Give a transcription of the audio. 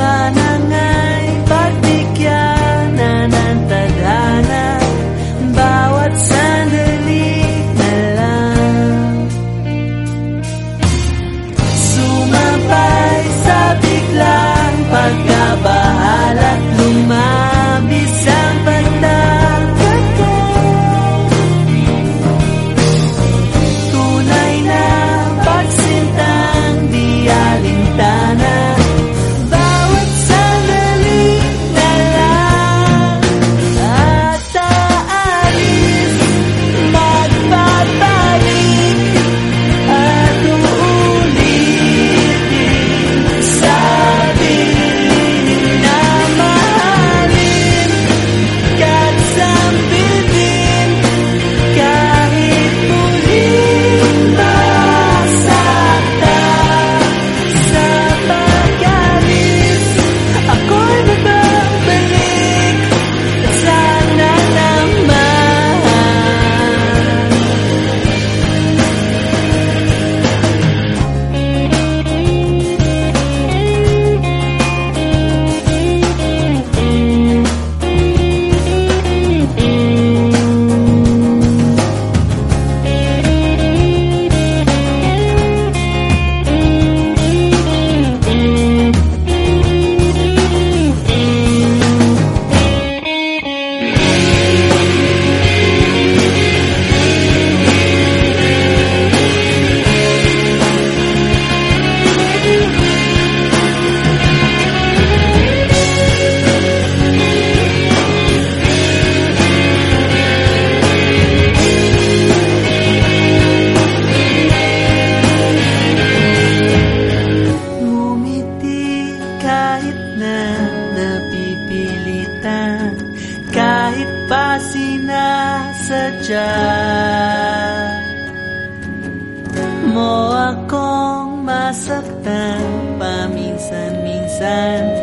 sana saja Mau akong masaktan paminsan-minsan